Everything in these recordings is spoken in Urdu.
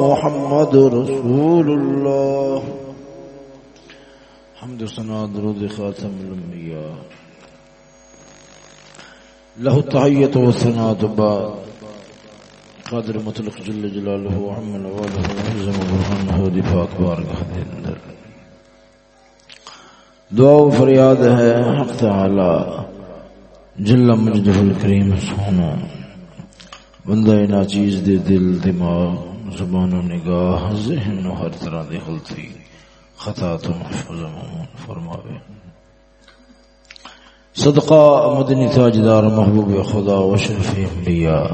محمد رسول الله حمد سنا درود خاتم الانبیاء۔ له التحیت و ثنا بعد قادر مطلق جل جلاله وعمل واله وعزم برهانه دی پاک بارگاہ دے اندر۔ دعا و فریاد ہے حق تعالی۔ جل مجدہ الکریم سونا بندہ ناچیز دے دل، دماغ، زبان و نگاہ، ذہن و ہر طرح دے غلطی، خطا تو محفوظ ممون فرماوے۔ صدقہ مدنی تاجدار محبوب خدا و شرف انبیاء۔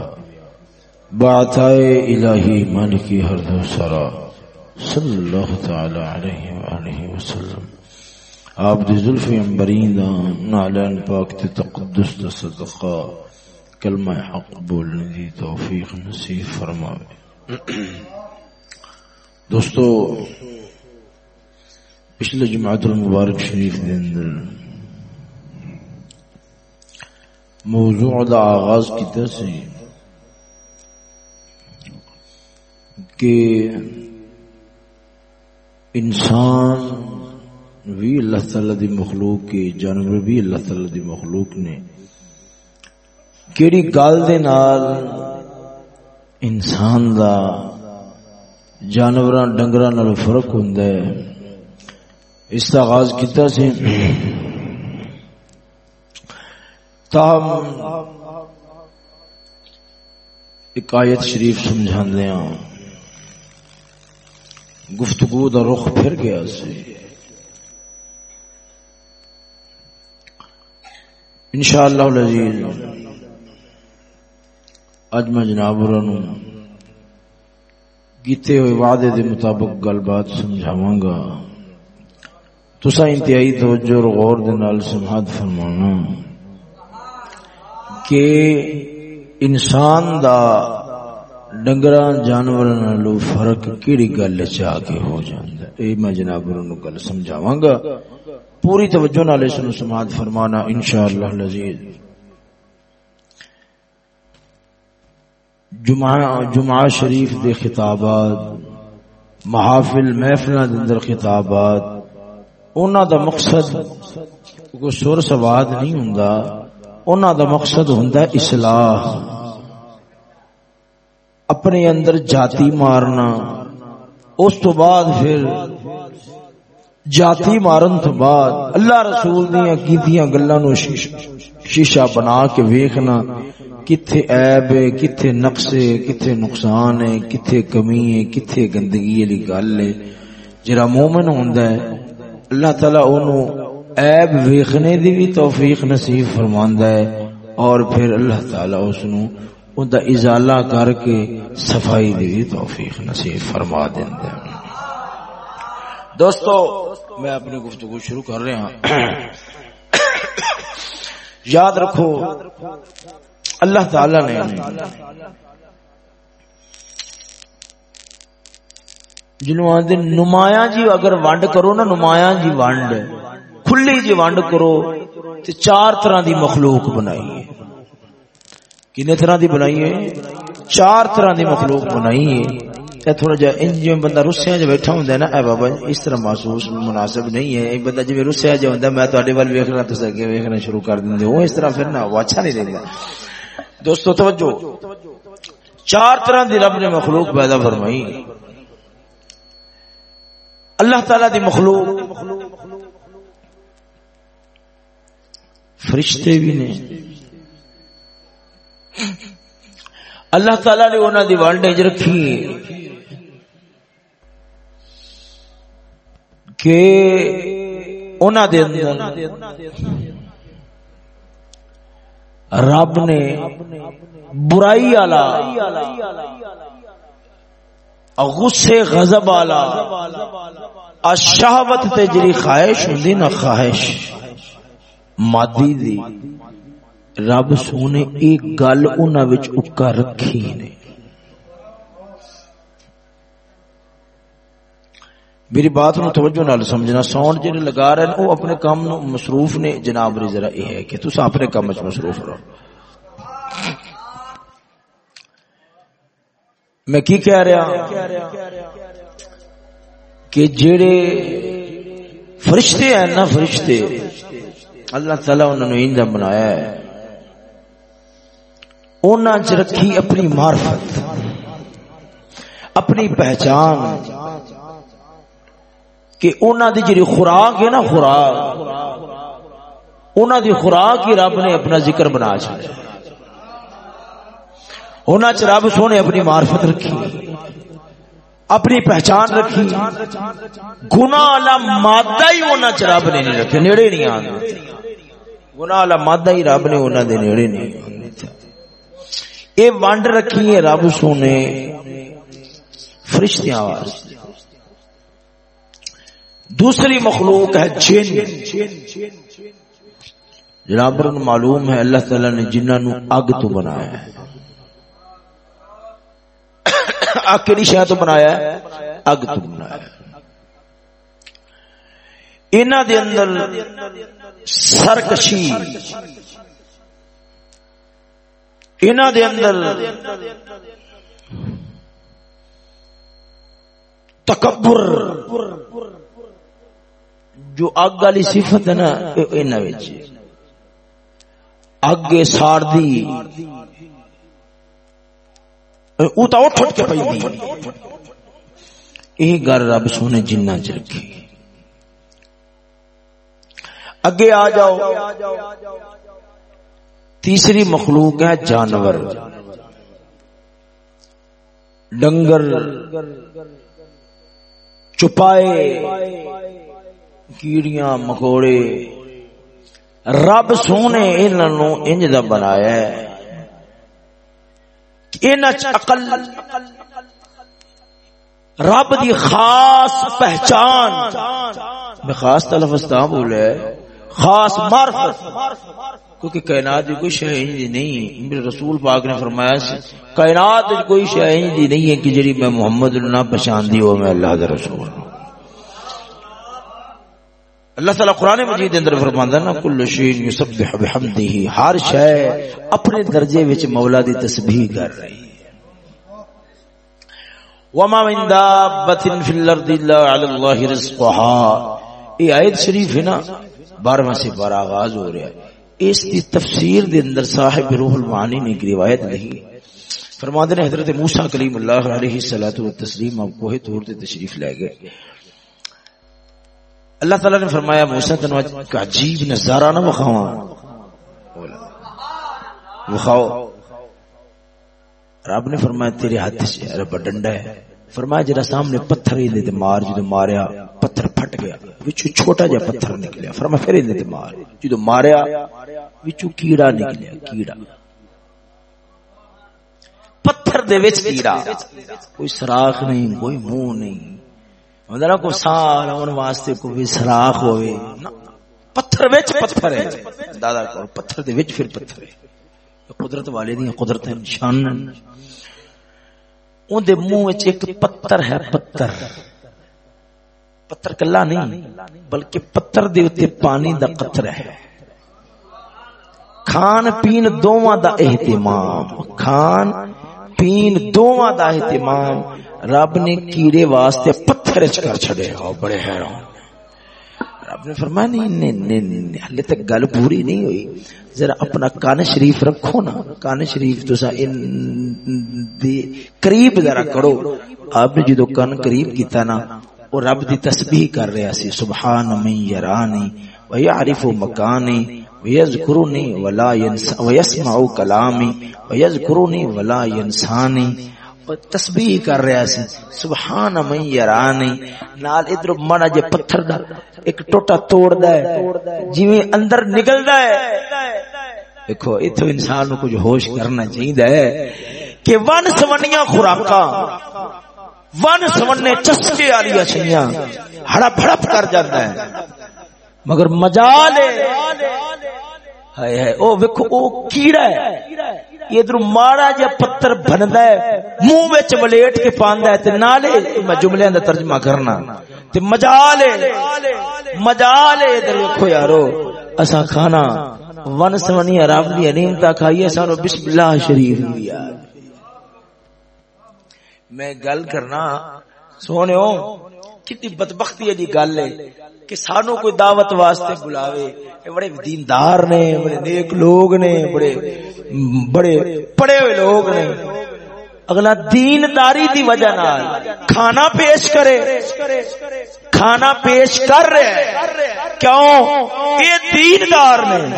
بعتائے الہی مالکی ہر دو سرا۔ صلی اللہ تعالی علیہ وآلہ وسلم۔ آپ دی ظلف انبرین نعلان پاک تے تقدس تے صدقہ۔ کلمہ حق بولنے دی توفیق نصیب فرماوے۔ دوستو، پچھلے جماعت المبارک شریف دے اندر موضوع دا آغاز کیتا سی کہ انسان بھی اللہ تعالی دی مخلوق کے، جانور بھی اللہ تعالی دی مخلوق نے کیڑی گل دے نال انسان دا جانوراں ڈنگراں نال فرق ہوندا ہے۔ اس کا آغاز کیتا سی۔ تاہم ایک آیت شریف سمجھاندے ہاں۔ گفتگو دا رخ پھر گیا سی۔ انشاءاللہ العزیز اج میں جناب کیتے ہوئے وعدے دے مطابق گل بات سمجھاواں گا۔ تسا انتہائی توجہ اور غور دے نال سماعت فرمانا کہ انسان دا ڈنگراں جانوراں نالو فرق کیڑی گل چا کے ہو جاندا اے میں جناب نو گل سمجھاواں گا۔ پوری توجہ نال اس نو سماعت فرمانا انشاءاللہ العزیز جمعہ شریف دے خطابات، محافل محفل دے اندر خطابات۔ انہاں دا مقصد کوئی سر سواد نہیں ہوندا انہاں دا مقصد ہوندا اصلاح۔ اپنے اندر جاتی مارنا۔ اس تو بعد پھر جاتی مارن تو بعد اللہ رسول دیاں کیتیاں گلاں نو شیشہ بنا کے ویکھنا، کتھے عیب ہے، کتھے نقص ہے، کتھے نقصان ہے، کتھے کمی ہے، کتھے گندگی والی گل ہے۔ جڑا مومن ہوندا ہے، اللہ تعالی اونوں عیب ویکھنے دی بھی توفیق نصیب فرماندا ہے اور پھر اللہ تعالی اس نو اون دا ازالہ کر کے صفائی دی بھی توفیق نصیب فرما دیندا ہے۔ دوستو، میں اپنی گفتگو شروع کر رہا ہوں۔ یاد رکھو، اللہ تعالی نے جنوں آدھے نمایاں جی اگر ونڈ کرو نا، نمایاں جی ونڈ، کھلی جی ونڈ کرو تو چار طرح دی مخلوق بنائی ہے۔ کنے طرح دی بنائی ہے؟ چار طرح دی مخلوق بنائی ہے۔ تھوڑا جا ان بندہ رسیا جو بیٹھا ہوندا ہے نا، اے بابا، اس طرح محسوس مناسب نہیں ہے۔ ایک بندہ جویں رسیا جو ہوندا میں تواڈے ول ویکھنا تے اگے ویکھنا شروع کر دیندے او اس طرح پھر نا وہ اچھا نہیں رہندا دوستو، توجہ۔ چار طرح دی رب نے مخلوق پیدا فرمائی۔ اللہ تعالی دی مخلوق فرشتے بھی نے۔ اللہ تعالی نے انہوں دی وانڈ رکھی۔ کہ انہوں دے اندر رب نے برائی والا غصے غضب والا شہوت تے جڑی خواہش ہوندی نا خواہش، مادی دی رب سونے ایک گل انہاں وچ اکا رکھی نے۔ میری بات نو توجہ نال سمجھنا، ساؤنڈ جڑے لگا رہے ہیں وہ اپنے کام نو مصروف نے، جناب ری ذرا یہ ہے کہ تسا اپنے کام وچ مصروف رہو۔ میں کی کہہ رہا کہ جڑے فرشتے ہیں نا، فرشتے، اللہ تعالیٰ انہوں نے انجا بنایا ہے۔ انہاں چ رکھی اپنی معرفت، اپنی پہچان کہ انہاں دی جڑی خوراک ہے نا خوراک، انہاں دی خوراک ہی رب نے اپنا ذکر بنا چھڑیا انہاں چ رب سونے اپنی معرفت رکھی، اپنی پہچان رکھی۔ گناہ والا مادہ ہی انہاں چ رب نے نہیں رکھے، نیڑے نہیں آندے گناہ والا مادہ ہی رب نے انہاں دے نیڑے نہیں اے ونڈ رکھی ہے رب سونے، فرشتیاں واسطے۔ دوسری مخلوق ہے جن۔ جناب معلوم ہے اللہ تعالی نے جنہوں نے اگ تو بنایا ہے۔ اگ کہڑی شہ تو بنایا ہے؟ اگ تو بنایا ہے۔ انہاں دے اندر سرکشی، انہاں دے اندر تکبر جو اگ والی صفت ہے نا انہاں وچ۔ اگ ساڑ دی۔ او تا اٹھ اٹھ کے پئی دی۔ یہ گھر رب سونے جنہ چ رکھی اگے آ جاؤ۔ تیسری مخلوق ہے جانور۔ ڈنگر۔ چپائے۔ کیڑیاں مکوڑے رب سونے انہوں انج دا بنایا ہے عقل رب دی خاص پہچان میں خاص تلفظ بولے خاص معرفت کیونکہ کائنات کوئی شے نہیں میرے رسول پاک نے فرمایا کائنات کوئی شے نہیں ہے کہ جڑی میں محمد نہ پہچان دی ہو میں اللہ دے رسول اللہ تعالی قرآن مجید اندر فرماندا نا، کل شین یسبح بحمدہ. ہر شے اپنے درجے وچ مولا دی تسبیح کر رہی ہے۔ وما من دابت فی الارض الا علی اللہ رزقها۔ یہ ایت شریف ہے نا 12واں سے بار آغاز ہو رہا ہے۔ اس کی تفسیر دے اندر صاحب روح المعانی نے ایک روایت لکھی۔ فرماتے ہیں حضرت موسی کلیم اللہ علیہ الصلوۃ والتسلیم اب کوہ طور تے تشریف لے گئے۔ اللہ تعالی نے فرمایا، موسی تنو کا عجیب نظارہ نہ بخاواں بخاؤ رب نے فرمایا، تیرے ہاتھ سے رب ڈنڈا ہے۔ فرمایا جرا سامنے پتھر ہی تے مار، جدو ماریا، پتھر پھٹ گیا۔ وچوں چھوٹا جا پتھر نکلیا۔ فرمایا، پھر ہی تے مار۔ جدو ماریا، وچوں کیڑا نکلیا، کیڑا۔ پتھر دے وچ کیڑا۔ کوئی سراخ نہیں، کوئی منہ نہیں۔ مطلب کو سال آن واسطے کو بھی سراخ ہوئے۔ پتھر وچ پتھر ہے۔ دادا کو پتھر دے وچ پھر پتھر ہے۔ قدرت والے دی قدرت نشان اون دے منہ وچ ایک پتھر ہے، پتھر۔ پتھر کلا نہیں، بلکہ پتھر دے اوتے پانی دا قطرہ ہے۔ کھان پین دوواں دا اہتمام۔ کھان پین دوواں دا اہتمام۔ رب نے کیڑے واسطے پتھر چ کر چھڑے ہو، بڑے حیران۔ رب نے فرمایا، نہیں نہیں نہیں ہلے تک گل پوری نہیں ہوئی۔ ذرا اپنا کان شریف رکھو نا۔ کان شریف تسا ان قریب ذرا کرو۔ آپ نے جدو کان قریب کیتا نا وہ رب دی تسبیح کر رہا سی، سبحان من یرانی و یعرف مکانی ویذکرنی ولا ینسا ویسمع کلامی ویذکرنی ولا ینسانی۔ تسبیح کر رہا سی۔ سبحان من یرانی نال ادھر مانا جے پتھر دا ایک ٹوٹا توڑ دا ہے۔ جویں اندر نکل دا ہے۔ دیکھو ایتھو انسان کو کچھ ہوش کرنا چاہیے ہے۔ کہ ون سونیاں خوراکاں، ون سونے چسکے والی اچھیاں ہڑپ ہڑپ کر جاتا ہے۔ مگر مجال ہے۔ ہائے ہائے، او ویکھو، او کیڑا ہے۔ ادھر ماڑا جا پتھر بندا ہے، منہ وچ ولیٹ کے پاندا ہے تے نالے میں جملیاں دا ترجمہ کرنا۔ تے مجال مجال ادھر ویکھو یارو۔ اسا کھانا، ون سونی رب دی نعمت کھائیے سانو بسم اللہ شریف۔ دیا میں گل کرنا سونے کتنی بدبختی ہے گل ہے کہ سانو کوئی دعوت واسطے بلاوے۔ بڑے دیندار نے، بڑے نیک لوگ نے، بڑے بڑے پڑے ہوئے لوگ نے۔ اگلا دینداری دی وجہ نال کھانا پیش کرے۔ کھانا پیش کر رہے کیوں؟ یہ دیندار نے۔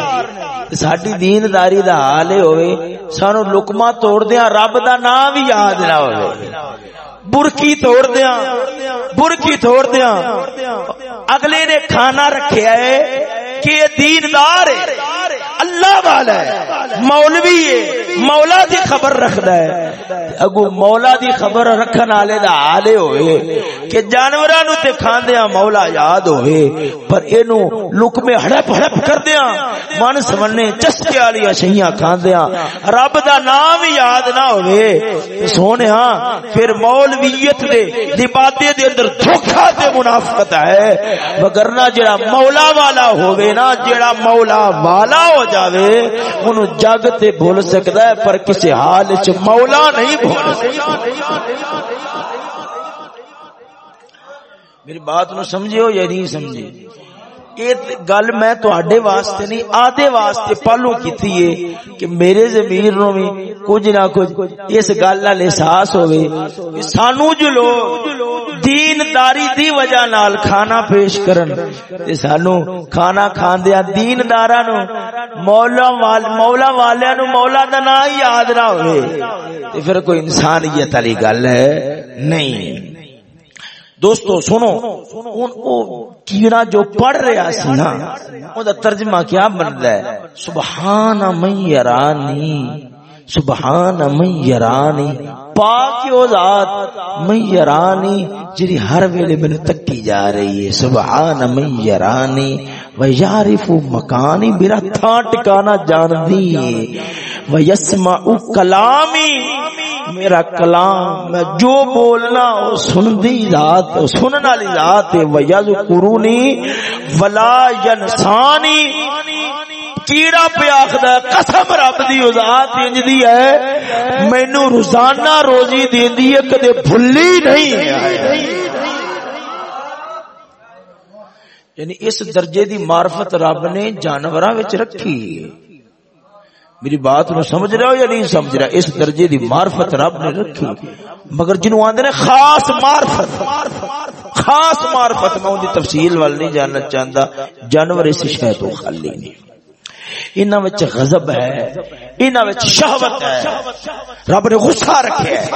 ساری دینداری دا حال ہوئے، سانو لکما توڑ دیا رب دا نام بھی یاد نہ ہوئے۔ برکی توڑ دیا برکی توڑ دیا اگلے نے کھانا رکھیا ہے کہ دیندار ہے۔ اللہ والا ہے. مولوی ہے. مولا دی خبر رکھدا ہے. اگو مولا دی خبر رکھن والے دا حال ہوئے. کہ جانوراں نو تے کھاندیاں مولا یاد ہوئے. پر اینو لقمے ہڑپ ہڑپ کردیاں. من سمنے چسکے والی اشیاں کھاندیاں. رب دا نام یاد نہ ہوئے. سونیا پھر مولویت دے دیباتے دے اندر دھوکا تے منافقت ہے۔ وگرنہ جڑا مولا والا ہوئے نا جڑا مولا والا ہو جاوے، انہوں جگ تے بھول سکتا ہے، پر کسی حال چ مولا نہیں بھول میری بات نو سمجھو یا نہیں سمجھے گل میں تواڈے واسطے نہیں، آدھے واسطے پالو کیتی ہے کہ میرے ضمیر نو بھی کچھ نہ کچھ اس گل نال احساس ہوے سانو جو لوگ دین داری دی وجہ نال کھانا پیش کرن۔ تے سانو کھانا کھاندیا دینداراں نو، مولا وال، مولا والےاں نو مولا دا نام یاد نہ ہوے تے پھر کوئی انسانیت والی گل ہے؟ نہیں۔ دوستو، سنو ان او کیڑا جو پڑھ رہا سی نا، او دا ترجمہ کیا بنتا ہے؟ سبحان من یرانی سبحان من یرانی پاک او ذات من یرانی، جڑی ہر ویلے مینوں تکی جا رہی ہے۔ سبحان من یرانی و یعرف مکانی میرا تھا ٹکانا جان دی و یسمع کلامی، میرا کلام میں جو بولنا وہ سن دی ذات سنن والی ذات ہے۔ و یذکرونی ولا ینسانی کیڑا پہ آخدا قسم رب دی ذات انج دی ہے۔ مینوں روزانہ روزی دیندی ہے، کدے بھلی نہیں۔ یعنی اس درجے دی معرفت رب نے جانوراں وچ رکھی۔ میری بات نو سمجھ رہے ہو یا نہیں سمجھ رہا اس درجے دی معرفت رب نے رکھی۔ مگر جنہوں آندے نے خاص معرفت خاص معرفت، میں ان دی تفصیل وال نہیں جاننا چاہتا جانور اس شے تو خالی نہیں۔ انہاں وچ غضب ہے، انہاں وچ شہوت ہے۔ رب نے غصہ رکھیا ہے۔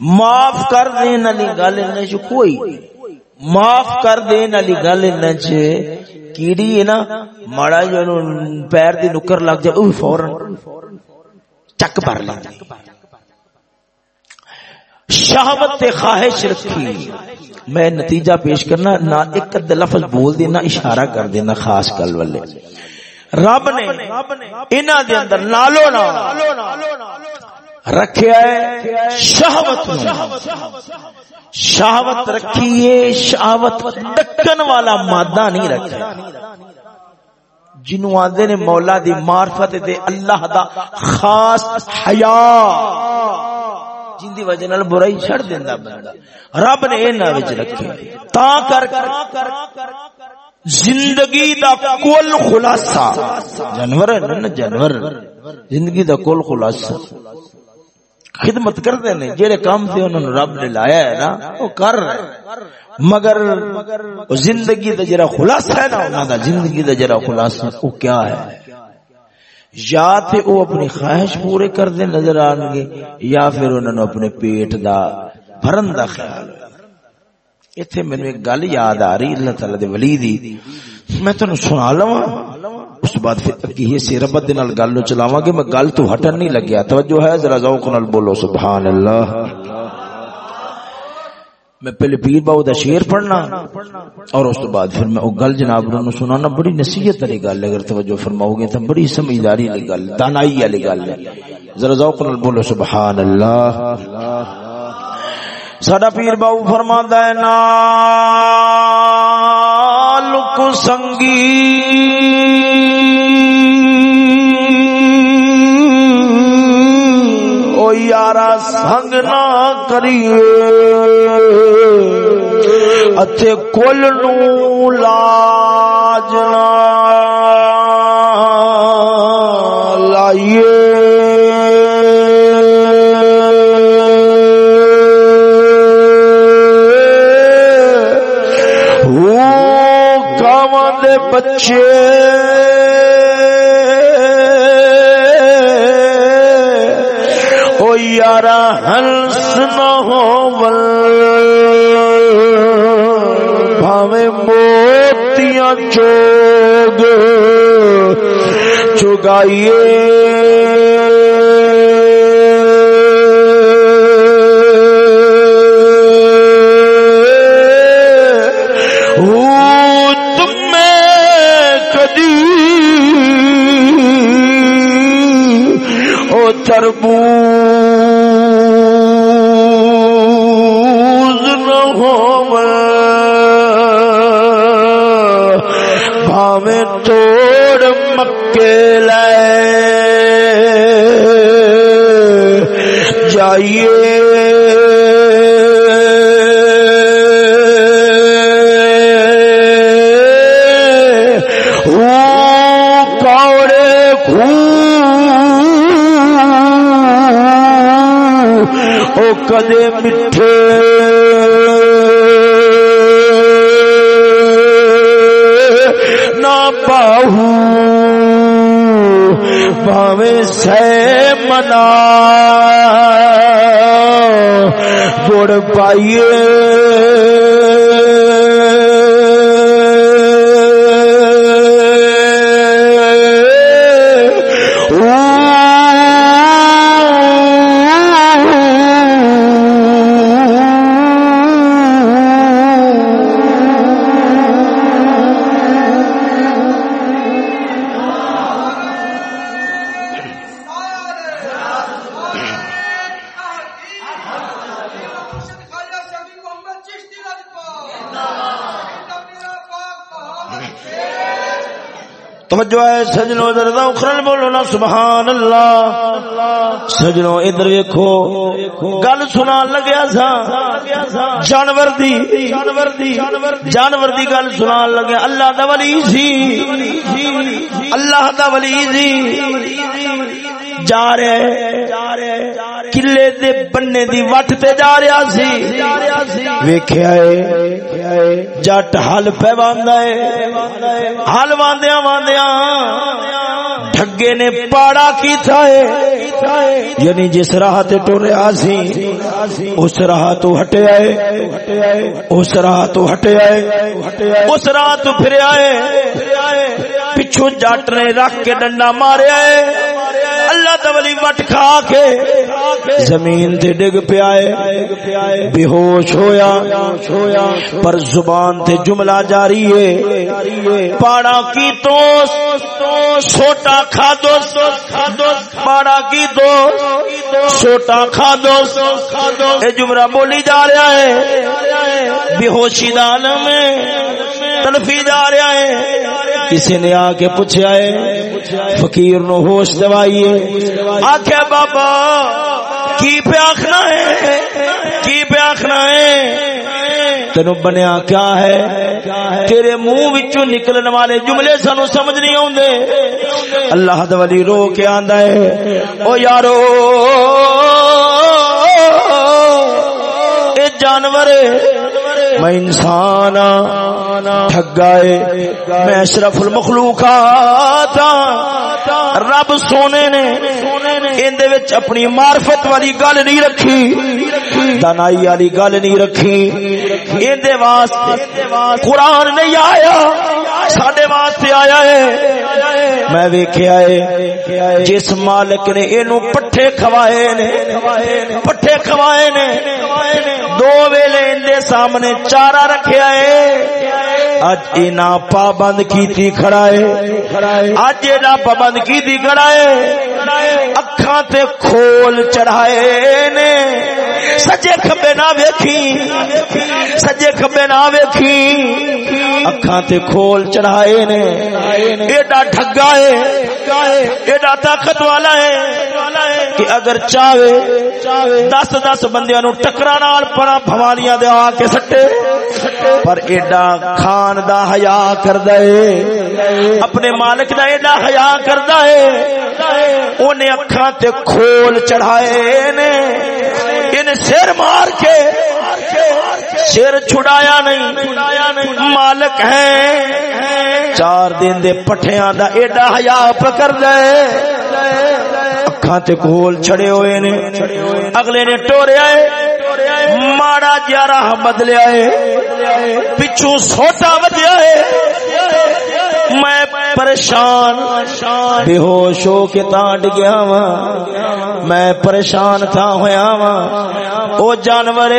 معاف کر دین والی گل نہیں کوئی۔ معاف کر دین والی گل نہ نہیں کیڑی ہے نا، ماڑا جی جو پیر دی نکر لگ جائے، اوہ فورن چک بھر لیں شہوت تے خواہش رکھی۔ میں نتیجہ پیش کرنا، نہ ایک لفظ بول دینا، اشارہ کر دینا خاص کل والے۔ رب نے انہاں دے اندر نالو نا رکھیا ہے شہوت شہوت رکھیے شہوت ڈکن والا مادہ نہیں رکھا جنوں آدھے نے مولا دی معرفت دے اللہ دا خاص حیا۔ جن دی وجہ نال برائی چھڑ دیندا بندہ۔ رب نے انہاں وچ رکھے تا کر زندگی دا کل خلاصہ۔ جانور ہے نا جانور۔ زندگی دا کل خلاصہ۔ خدمت کرتے ہیں جہے کام سے انہوں نے رب نے لایا ہے نا وہ کر۔ رہے مگر زندگی دا جرا خلاصہ ہے نا انہوں دا زندگی دا جرا خلاصہ وہ کیا ہے؟ یا تے وہ اپنی خواہش پورے کر دے نظر آن گے یا پھر انہوں نے اپنے پیٹ دا بھرن دا خیال۔ ایتھے میں نے ایک گل یاد آ رہی اللہ تعالی دے ولی دی میں تینوں سنا لواں اس بعد پھر کی یہ سی ربت دے نال گل نو چلاواں گے میں گل تو ہٹن نہیں لگیا توجہ ہے ذرا ذوق نال بولو سبحان اللہ میں پہلے پیر باو دا شعر پڑھنا اور اس تو بعد پھر میں او گل جناب نو سنانا بڑی نصیحت والی گل اگر توجہ فرماؤ گے تو بڑی سمجھداری والی گل دانائی والی گل ہے ذرا ذوق نال بولو سبحان اللہ ساڈا پیر باو فرماندا ہے لک سنگی۔ یارا سنگ نہ کریے۔ اتے کل نو لاج بچے۔ او یارا ہنس نہ ہو بھاوے موتیاں چوگ چگائیے تربوز نہ ہو بھاوے توڑ مکے لائے جائیے کدے میٹھے۔ نہ باہو پاوے سے منا۔ گڑ پائیے توجہ ہے سجنوں دردا اخرن بولو نا سبحان اللہ سجنوں ادھر ویکھو۔ گل سنا لگیا سا۔ جانور دی۔ جانور دی گل سنا لگیا۔ اللہ دا ولی سی۔ اللہ دا ولی سی۔ جا رہے۔ کلے دے بننے دی وٹ تے جا رہا سی۔ ویکھیا اے جٹ حل پہ واندا اے حل واندیاں واندیاں ڈھگے نے پاڑا کیتا ہے۔ یعنی جس راہ تے ٹریا سی، اس راہ تو ہٹے آئے۔ اس راہ تو ہٹے آئے۔ اس راہ تو پھر آئے۔ پچھو جٹ نے رکھ کے ڈنڈا مارے آئے۔ اللہ تولی وٹ کھا کے زمین تے ڈگ پیا بے ہوش ہویا۔ پر زبان تے جملہ جاری ہے۔ پاڑا کی تو چھوٹا کھا دو پاڑا کی دو چھوٹا کھا دو اے جملہ بولی جا رہا ہے۔ بے ہوشی دان میں تلفی جا رہا ہے۔ کسی نے آ کے پوچھا ہے، فقیر نو ہوش دوائیے آخیا بابا، کی پہ آخنا ہے؟ کی پہ آخنا ہے؟ تینو بنیا کیا ہے؟ تیرے منہ وچوں نکلن والے جملے سانو سمجھ نہیں آوندے۔ اللہ دولی رو کے آندا ہے۔ او یارو، اے جانور میں انسان ہاں، ٹھگائے میں اشرف المخلوقات ہاں، رب سونے نے اندے وچ اپنی معرفت والی گل نہیں رکھی دانائی والی گل نہیں رکھی اندے واسطے قرآن نہیں آیا، ساڈے واسطے آیا ہے۔ میں ویکھیا ہے، جس مالک نے اینو پٹھے کھوائے نے، پٹھے کھوائے نے، دو ویلے اندے سامنے چارہ رکھیا ہے اج اینا پابند کیتی کھڑا ہے۔ اج اینا پابند کیتی کھڑا ہے۔ اکھاں تے کھول چڑھائے نے۔ سجے کھبے نہ ویکھی۔ سجے کھبے نہ ویکھی۔ اکھاں تے کھول چڑھائے نے۔ ایڈا ڈھگا ہے۔ ایڈا طاقت والا ہے۔ کہ اگر چاہے دس دس بندیاں نو ٹکرا نال پرا بھوالیاں دے آ کے سٹے۔ پر ایڈا خان دا حیا کردا اے اپنے مالک دا ایڈا حیا کردا اے اونے اکھاں تے کھول چڑھائے نے۔ ان سر مار کے سر چھڑایا نہیں۔ مالک ہے چار دن دے پٹھیاں دا ایڈا حیا پکڑ دے۔ اکھاں تے کھول چھڑے ہوئے نے۔ اگلے نے ٹوریا ہے۔ ماڑا جا راہ بدلیا ہے پچھو سوٹا بدیا ہے میں پریشان، بے ہوش ہو کے تانڈ گیا وا میں پریشان تھا ہویا وا او جانور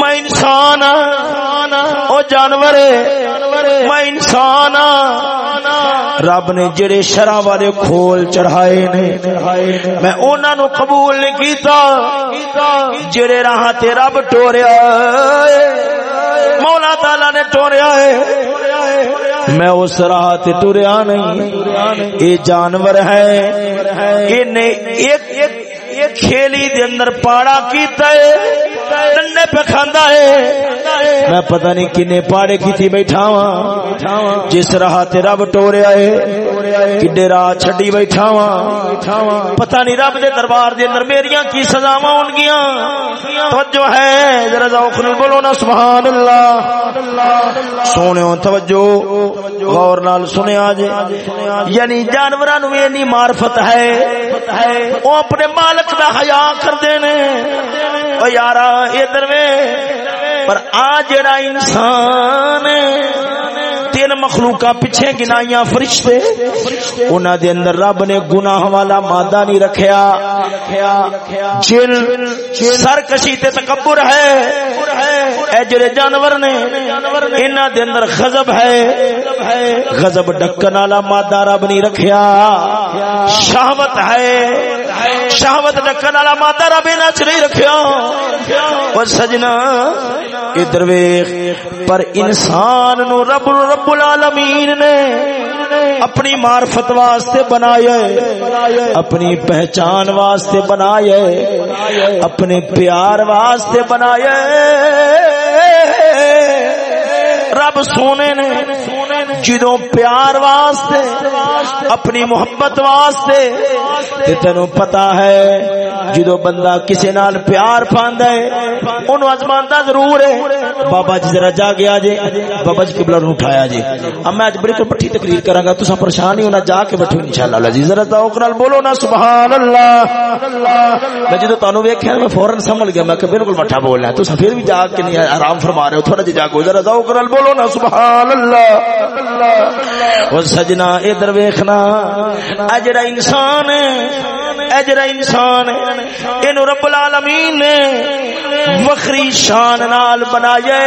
میں انسان ہاں او جانور میں انسان رب نے جڑے شرع والے کھول چڑھائے نے میں انہاں نو قبول نہیں کیتا جڑے راہ تے رب ٹوریا مولا تعالی نے ٹوریا ہے میں اس راہ تے ٹریا نہیں اے جانور ہے ایک ایک کھیلی دے اندر پاڑا کیتا ہے ڈنڈے پہ کھاندا ہے۔ میں پتہ نہیں کنے پاڑے کیتی بیٹھا ہاں جس راہ تے رب ٹوریا ہے، کڈے راہ چھڈی بیٹھا ہاں پتہ نہیں رب دے دربار دے اندر میریاں کی سزاواں ہون گیاں۔ توجہ ہے، ذرا ذوق نال بولو نا سبحان اللہ سونےو توجہ۔ غور نال سنیا جے۔ یعنی جانوراں نو اتنی معرفت ہے۔ او اپنے مالک دا حیا کردے نے۔ او یارا، ادھر پر آ جڑا انسان تین مخلوقاں پیچھے گنائیاں فرشتے، انہاں دے اندر رب نے گناہ والا مادہ نہیں رکھیا۔ جن سرکشی تے تکبر ہے۔ اے جڑے جانور نے، انہاں دے اندر غضب ہے۔ غضب ڈکن والا مادہ رب نہیں رکھیا۔ شہوت ہے۔ شہوت ڈکن والا مادہ رب انہاں نہیں رکھیا۔ او سجنا ادھر ویکھ پر انسان نو رب رب العالمین نے اپنی معرفت واسطے بنایا اپنی پہچان واسطے بنایا اپنے پیار واسطے بنایا رب سونے نے جدو پیار واسطے، اپنی محبت واسطے تینو پتا ہے جدو بندہ کسی نال پیار پاندا ہے، اونوں ازماندا ضرور ہے۔ بابا جی ذرا جا گیا جے، بابا جی قبلہ نو اٹھایا جے۔ اب میں اج بڑی کو پٹھی تقریر کراں گا، تساں پریشان ہی ہونا، جا کے بیٹھو انشاءاللہ اللہ جی ذرا ذوق نال بولو نا سبحان اللہ میں جدو تانوں ویکھیا میں فورن سمجھ گیا، میں کہ بالکل مٹھا بول رہا تساں پھر بھی جا کے نہیں، آرام فرما رہے ہو، تھوڑا جی جاگو۔ ذرا ذوق نال بولو نا سبحان اللہ وہ سجنا ادھر ویکھنا۔ اے جڑا انسان ہے، اے جڑا انسان ہے، اینو رب العالمین نے وکری شان نال بنایا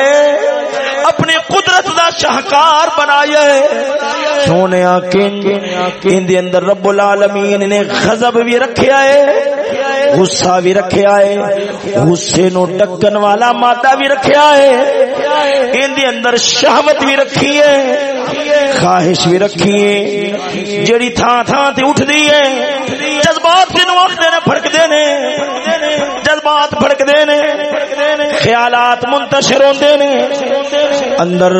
اپنی قدرت دا شاہکار بنایا سونے کن دے اندر رب العالمین نے غضب بھی رکھیا ہے۔ غصہ بھی رکھیا ہے، غصے نو ڈکن والا مادہ بھی رکھیا ہے۔ ان دے اندر شہوت بھی رکھی ہے، خواہش بھی رکھی ہے۔ جڑی تھان تھان تے اٹھ دی ہے، جذبات دے نو اخدے نے پھڑکدے نے۔ جذبات پھڑکدے نے، خیالات منتشر ہوندے نے۔ اندر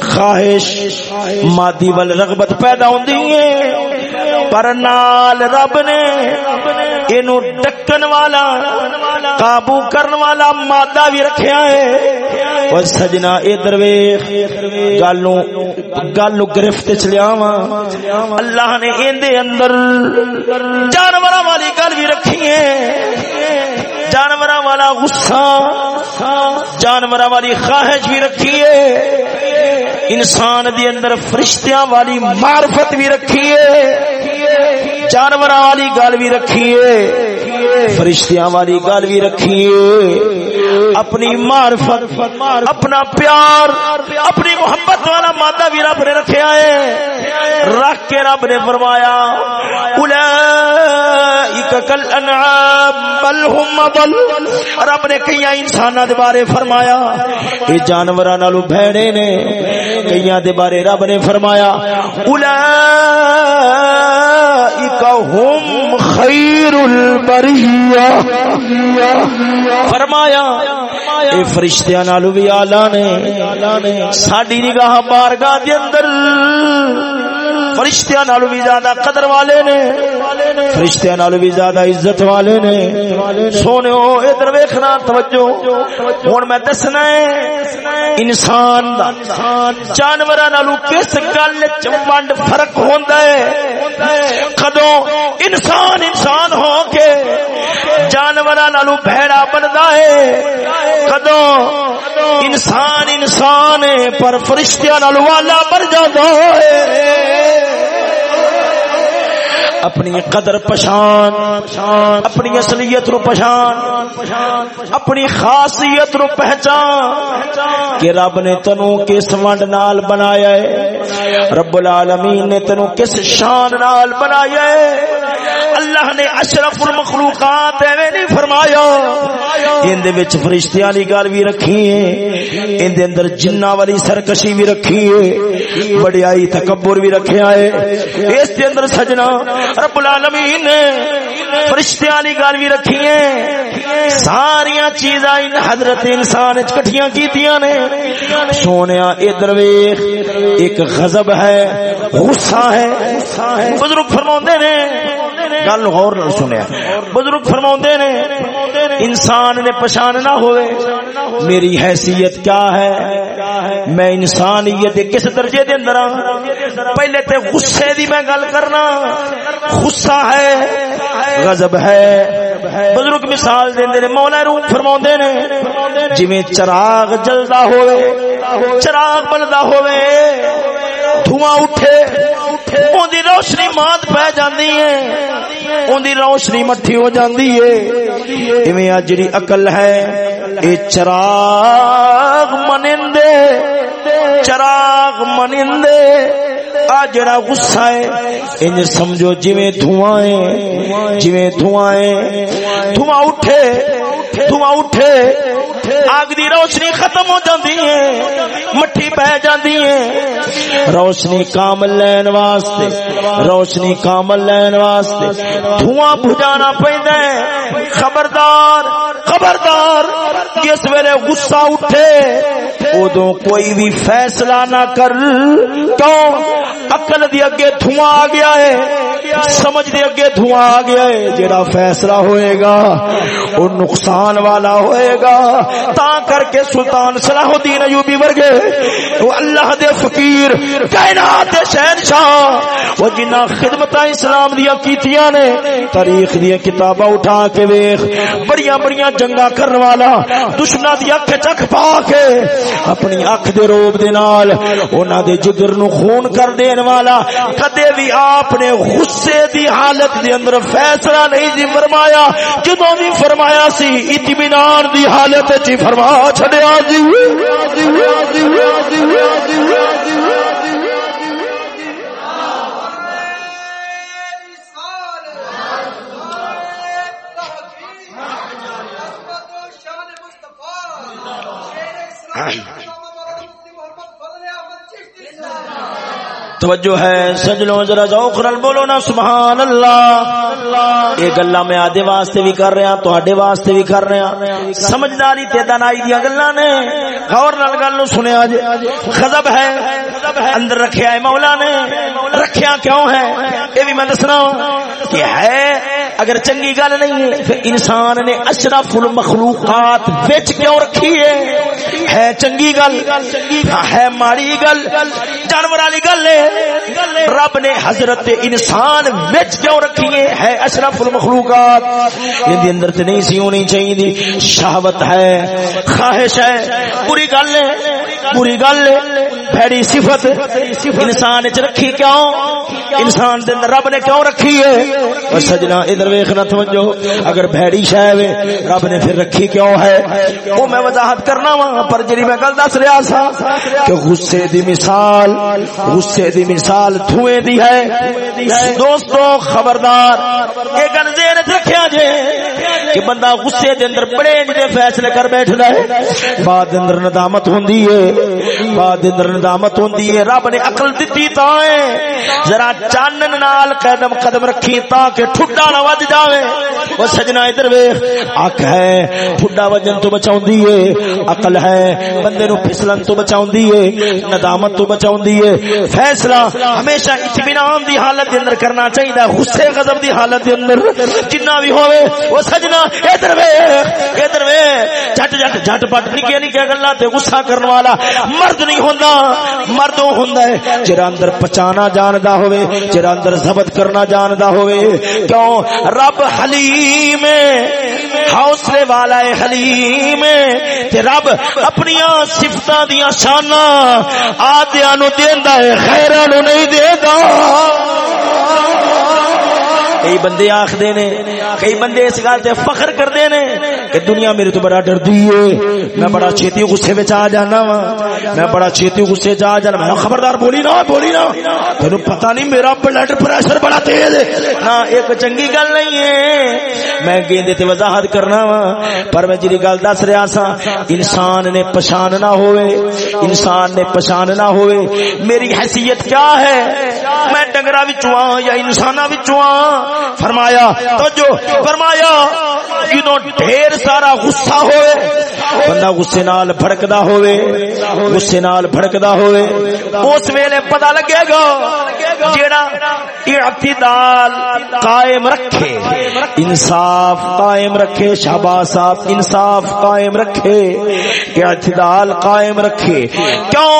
خواہش، مادی ول رغبت پیدا ہوندی ہے۔ پر نال رب نے اینو ڈکن والا قابو کرن والا مادہ بھی رکھیا ہے او سجنا ادھر ویکھ گالوں گالوں گرفت چ لیاواں اللہ نے ایندے اندر جانوراں والی گل بھی رکھی ہے جانوراں والا غصہ، جانوراں والی خواہش بھی رکھی ہے انسان دی اندر فرشتیاں والی معرفت بھی رکھی ہے جانوراں والی گل بھی رکھی ہے فرشتیاں والی گل بھی رکھی ہے اپنی معرفت، اپنا پیار، اپنی محبت والا مادہ بھی رب نے رکھیا ہے رکھ کے رب نے فرمایا اولئک کل انعام بل هم ضل۔ رب نے کئی انساناں دے بارے فرمایا، اے جانوراں نالو بھڑے نے کئی دے بارے رب نے فرمایا اولئک هم خیر البریہ۔ فرمایا، اے فرشتیاں نالو بھی آلہ نے ساڑی نگاہ بارگاہ دے اندر فرشتیاں نالو بھی زیادہ قدر والے نے۔ فرشتیاں نالو بھی زیادہ عزت والے نے۔ سونے ہو ادھر ویکھنا، توجہ۔ ہن میں دسنا ہے، انسان دا، جانوراں نالو کس گل وچ ونڈ فرق ہوندا ہے؟ کدوں انسان انسان ہو کے جانوراں نالو بھڑا بندا ہے؟ کدوں انسان انسان ہے، پر فرشتیاں نالو والا بن جاندا ہے؟ اپنی قدر پشان اپنی اصلیت رو پشان اپنی خاصیت رو پہچان کہ رب نے تنو کس ونڈ نال بنایا ہے، رب العالمین نے تنو کس شان نال بنایا ہے۔ اللہ نے اشرف المخلوقات ایویں نہیں فرمایا، ان دے وچ فرشتیاں دی گل بھی رکھی ہے، ان دے اندر جناں والی سرکشی بھی رکھی ہے بڑائی تکبر بھی رکھیا ہے۔ اس دے اندر سجنا رب العالمین نے فرشتیاں دی گل بھی رکھی ہے ساری چیزاں حضرت انسان وچ کٹھیاں کیتیاں نے۔ سونیا ادھر ویکھ ایک غضب ہے، غصہ ہے۔ بزرگ فرماوندے نے، گل غور نال سنیا۔ بزرگ فرماوندے نے، انسان نے پہچان نہ ہوئے۔ میری حیثیت کیا ہے؟ میں انسانیت کس درجے دے اندر ہاں؟ پہلے تے غصے دی میں گل کرنا۔ غصہ ہے، غضب ہے۔ بزرگ مثال دیندے نے مولا روح فرماوندے نے، جویں چراغ جلدا ہوئے، چراغ بلدا ہوئے، دھواں اٹھے، اون دی روشنی مات پہ جاندی ہے، اون دی روشنی مٹھی ہو جاندی ہے۔ ایویں اج جڑی عقل ہے، اے چراغ منندے چراغ منندے۔ آ جڑا غصہ ہے، انج سمجھو جویں دھواں ہے، جویں دھواں ہے، دھواں اٹھے دھواں اٹھے آگ دی روشنی ختم ہو جاندی ہے، مٹھی پہ جاندی ہے۔ روشنی کام لین واسطے، روشنی کام لین واسطے دھواں بجانا پیندا ہے۔ خبردار خبردار، جس ویلے غصہ اٹھے ادو کوئی بھی فیصلہ نہ کر کیوں عقل دی اگے دھواں آ گیا ہے، سمجھ دے اگے دھواں آ گیا ہے جڑا فیصلہ ہوئے گا وہ نقصان والا ہوئے گا۔ تا کر کے سلطان صلاح الدین ایوبی ورگے وہ اللہ دے فقیر، کائنات دے شہنشاہ وہ جنہ خدمت اسلام دیا کیتیاں نے، تاریخ دیا کتاباں اٹھا کے ویکھ، بڑیاں بڑیاں جنگا کرن والا، دشمناں دی اکھ چک پا کے اپنی اکھ دے روب دے نال انہاں دے جگر نو خون کر دین والا کدے بھی آپ نے غصے دی حالت دے اندر فیصلہ نہیں جی فرمایا، جدوں بھی فرمایا سی اطمینان دی حالت وچ فرما چھڈیا جی۔ توجہ ہے سجلوں ذرا ذوق نال بولو نا، سبحان اللہ۔ یہ گلا میں آدھے واسطے بھی کر رہا تہاڈے واسطے بھی کر رہا سمجھداری تے دانائی دی گلاں نے۔ غور نال گل نو سنیا جے۔ غضب ہے، اندر رکھیا ہے مولا نے۔ رکھیا کیوں ہے؟ اے بھی میں دسنا کہ ہے اگر چنگی گل نہیں ہے، پھر انسان نے اشرف المخلوقات وچ کیوں رکھی ہے؟ ہے چنگی گل، ہے ماڑی گل، جانور والی گل ہے۔ رب نے حضرت انسان وچ کیوں رکھی ہے؟ ہے اشرف المخلوقات۔ ان دے اندر تے نہیں سی ہونی چاہیے۔ دی شہوت ہے، خواہش ہے پوری گل ہے پوری گل ہے، بھڑی صفت۔ انسان وچ رکھی کیوں؟ انسان دے رب نے کیوں رکھی ہے؟ اور سجنا ادھر ویکھنا توجہ۔ اگر بھڑی شے وے، رب نے پھر رکھی کیوں ہے؟ وہ میں وضاحت کرنا وا پر جی میں گل دس رہا سا کہ غصے دی مثال، غصے دی مثال دھوئیں دی ہے۔ دوستو، خبردار، یہ گل ذہن رکھیا جے کہ بندہ غصے دے اندر بڑے جے فیصلے کر بیٹھدا ہے۔ بعد اندر ندامت ہوندی ہے۔ بعد اندر ندامت ہوندی ہے۔ رب نے عقل دتی تا ہے۔ ذرا چانن نال قدم قدم رکھی تاکہ ٹھڈا نہ وج جاوے۔ او سجنا ادھر ویکھ۔ اک ہے ٹھڈا وجن تو بچاوندی ہے۔ عقل ہے، بندے نو پھسلن تو بچاوندی ہے۔ ندامت تو بچاوندی ہے۔ فیصلہ ہمیشہ اطمینان دی حالت دے اندر کرنا چاہیے غصے، غضب دی حالت دے اندر جنہ بھی ہوے او سجنا ادھر ویکھ۔ ادھر ویکھ۔ جٹ جٹ جٹ پٹ نکے نکے گلاں تے غصہ کرن والا۔ مرد نہیں ہوندا۔ مرد ہوندا ہے جڑا اندر پچانا جاندا ہوے جڑا اندر ضبط کرنا جاندا ہوے کیوں؟ رب حلیم حوصلے والا ہے حلیم تے رب اپنی صفتاں دیاں شاناں آدیاں نو دیندا ہے، خیراں نو نہیں دیندا۔ کئی بندے آخدے نے، کئی بندے اس گل تے فخر کردے نے کہ دنیا میرے تو بڑا ڈردی ہے۔ میں بڑا چھیتی غصے وچ آ جانا وا۔ میں بڑا چھیتی غصے وچ جانا۔ میں خبردار بولی نا بولی نا تینو پتہ نہیں میرا بلڈ پریشر بڑا تیز ہے۔ نا ایک چنگی گل نہیں ہے۔ میں گیندے تے وضاحت کرنا وا۔ پر میں جڑی گل دس رہا سا انسان نے پہچان نہ ہوئے۔ انسان نے پہچان نہ ہوئے۔ میری حیثیت کیا ہے؟ میں ڈنگرا وچوں یا انساناں وچوں فرمایا تو جو فرمایا جدو ڈھیر سارا غصہ ہوئے، بندہ غصے نال بھڑکدا ہوئے، غصے نال بھڑکدا ہوئے، اس ویلے پتہ لگے گا جیڑا اعتدال قائم رکھے، انصاف قائم رکھے، شہباز صاحب انصاف قائم رکھے اعتدال قائم رکھے، کیوں؟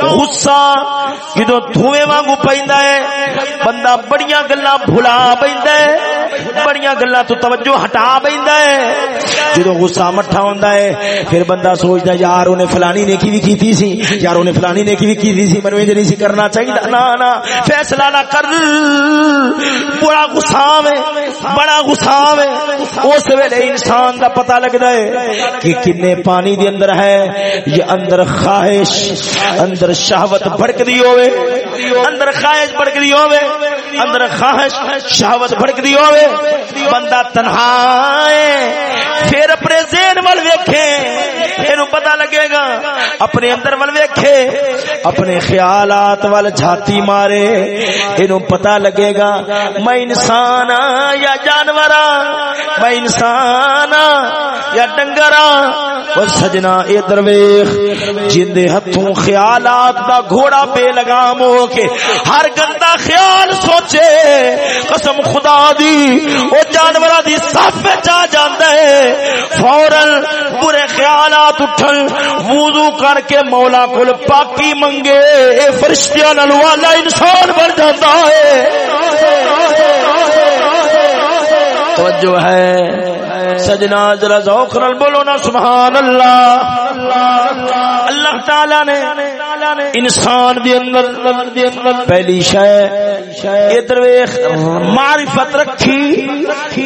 غصہ جدو دھوئے وانگو پیندا ہے بندہ بڑیاں گلاں بھلا پیندا ہے۔ بڑیاں گلاں تو توجہ ہٹا پیندا ہے جدو غصہ مٹھا ہوندا ہے پھر بندہ سوچدا یار اونے فلانی نے کی بھی کیتی سی یار اونے فلانی نے کی بھی کیتی سی منو انج نہیں سی کرنا چاہیے نا نا فیصلہ نہ کر بڑا غصہ ہے بڑا غصہ ہے اس ویلے انسان دا پتہ لگدا ہے کہ کنے پانی دے اندر ہے یہ اندر خواہش اندر شہوت بھڑکدی ہوے اندر خواہش بھڑکدی ہوے اندر خواہش شہوت بھڑکدی ہوے بندہ تنہا ہے، پھر اپنے ذہن ول ویکھے اینو پتہ لگے گا، اپنے اندر ول ویکھے، اپنے خیالات ول جھاتی مارے، اینو پتہ لگے گا، میں انسان ہاں یا جانور ہاں؟ میں انسان ہاں یا ڈنگر ہاں؟ سجنا اے درویش جن دے ہتھوں خیالات دا گھوڑا بے لگام ہو کے ہر گندا خیال سوچے، قسم خدا دی وہ جانوراں دی صف وچ آ جاندا ہے۔ فورن برے خیالات اٹھن، وضو کر کے مولا کول پاکی منگے۔ اے فرشتیاں نال والا انسان بن جاتا ہے۔ توجہ ہے۔ سجنا ذرا ذوق نال بولو نا، سبحان اللہ۔ اللہ تعالی نے انسان دی اندر پہلی شے، ادھر ویکھ، معرفت رکھی،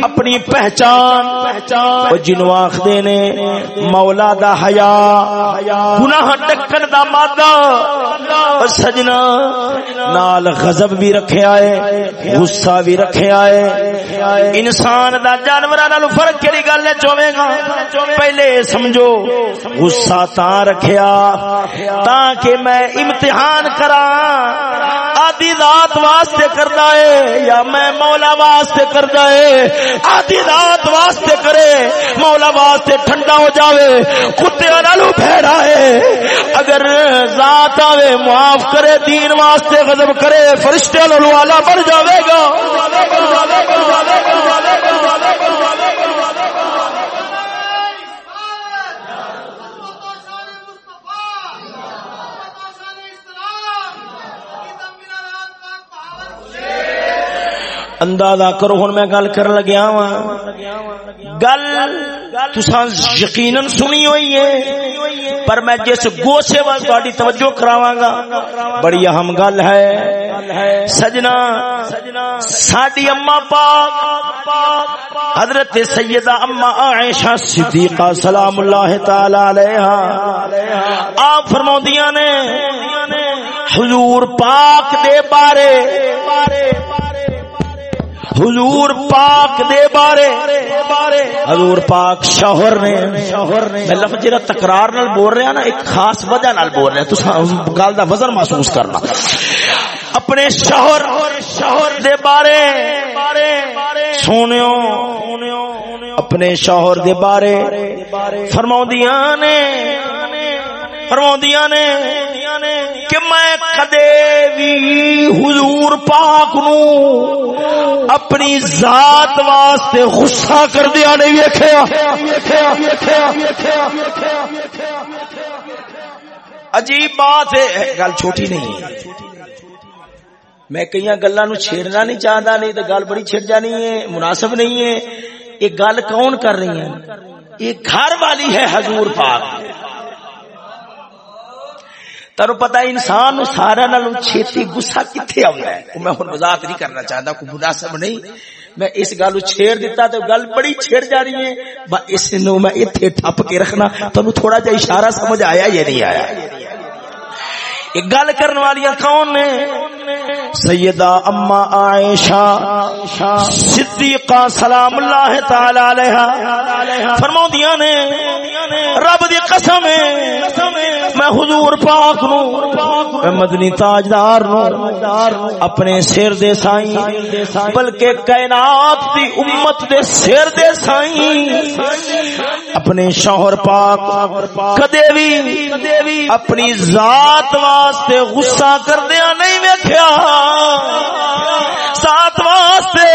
اپنی پہچان او جنو آکھدے نے، مولا دا حیا، گناہ ڈکن دا مادہ۔ او سجنا نال غضب بھی رکھیا ہے غصہ بھی رکھیا ہے انسان انسان دا جانوراں نال فرق کیڑی گل ہے چویں گا؟ پہلے سمجھو، غصہ تا رکھیا تاکہ میں امتحان کرا آدھی ذات واسطے کردا ہے یا میں مولا واسطے کردا ہے؟ آدھی ذات واسطے کرے، مولا واسطے ٹھنڈا ہو جاوے کتے نالو پھیڑا ہے۔ اگر ذات آوے، معاف کرے، دین واسطے غضب کرے فرشتے نالو والا بن جاوے گا۔ می اندازہ کرو ہوں میں گل کر لگیا وا گل تساں یقیناً سنی ہوئی ہے، پر میں جس گوشے وال تہاڈی توجہ کراواں گا، بڑی اہم گل ہے۔ سجنا، ساڈی اما پاک، حضرت سیدہ اما عائشہ صدیقہ، سلام اللہ تعالی علیہا۔ آپ فرماؤندیاں نے، حضور پاک دے بارے حضور پاک دے بارے۔ حضور پاک شوہر نے شوہر نے میں لفظ جڑا تکرار نال بول رہا نا، ایک خاص وجہ نال بول رہا۔ تساں گل دا وزن محسوس کرنا۔ اپنے شوہر شوہر دے بارے۔ سونیو اپنے شوہر دے بارے۔ فرماؤندیاں نے فرماؤندیاں نے کہ کدے بھی حضور پاک نو اپنی ذات واسطے غصہ کر دیا نہیں ویکھیا۔ عجیب بات ہے۔ گل چھوٹی نہیں ہے۔ میں کئی گلا نو چھیڑنا نہیں چاہتا نہیں تو گل بڑی چھڑ جانی ہے، مناسب نہیں ہے۔ یہ گل کون کر رہی ہے یہ گھر والی ہے حضور پاک۔ تر پتا انسان سارا نال چھتی گسا کتنے آؤں ہے؟ میں ہوں مزاق نہیں کرنا چاہتا کوئی مناسب نہیں۔ میں اس گل چھیڑ دیتا تو گل بڑی چھیڑ جا رہی ہے۔ اس نو میں اتنے ٹپ کے رکھنا تمہیں تھوڑا جا اشارہ سمجھ آیا یا نہیں آیا؟ گل کرنے والی کون نے؟ سیدہ اما عائشہ صدیقہ سلام اللہ تعالی علیہ فرماؤندیاں نے، رب دی قسم میں حضور پاک نو، میں مدنی تاجدار نو، اپنے سر دے سائیں، بلکہ کائنات دی امت دے سر دے سائیں، اپنے شوہر پاک کدے بھی اپنی ذات واسطے غصہ کردیا نہیں ویکھیا۔ سات واسطے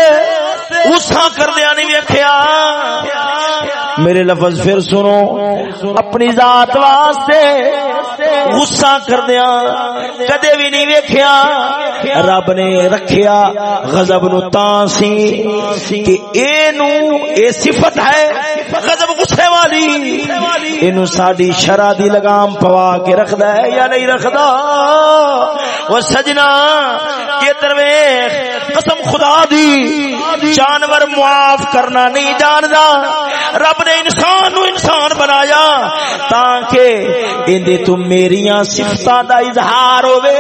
غصہ کردیا نہیں ویکھیا۔ میرے لفظ پھر سنو۔ اپنی ذات واسطے غصہ کردیا کدے بھی نہیں ویکھیا۔ رب نے رکھیا غضب نو تاں سی کہ اے نو اے صفت ہے، غضب غصے والی اینو ساڈی شرع دی لگام پوا کے رکھدا ہے یا نہیں رکھدا؟ او سجنا یہ درویش، قسم خدا دی، جانور معاف کرنا نہیں جاندا۔ رب نے انسان نو انسان بنایا تاکہ اندے تو میریاں صفتاں دا اظہار ہوے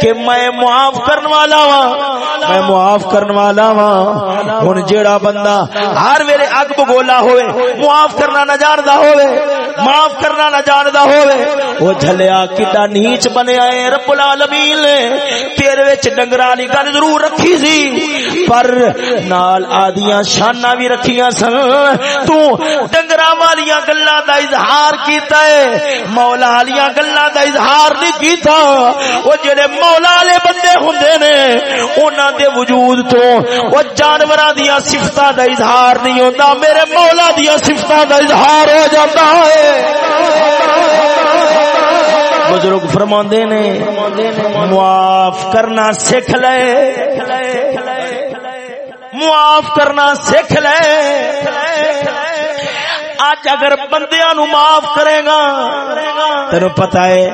کہ میں معاف کرنے والا وا میں معاف کرنے والا وا ہن جیڑا بندہ ہر ویلے اگ بگولا ہوئے، معاف کرنا نہ جاندا ہوئے، معاف کرنا نہ جاندا ہوئے۔ او جھلیا کڈا نیچ بنیا اے رب العالمین۔ نے تیرے وچ ڈنگراں دی گل ضرور رکھی سی، پر نال آدیاں شاناں بھی رکھیاں سن۔ تو ڈنگراں والیاں گلاں دا اظہار کیتا ہے، مولا والیاں گلاں دا اظہار نہیں کیتا۔ او جڑے مولا والے بندے ہوندے نے، انہاں دے وجود تو او جانوراں دیاں صفتاں دا اظہار نہیں ہوتا میرے مولا دیا سفت دا اظہار ہو جاتا ہے۔ بزرگ فرما نے، معاف کرنا سکھ لے۔ معاف کرنا سکھ لے۔ اج اگر بندیاں نو معاف کرے گا تینو پتہ ہے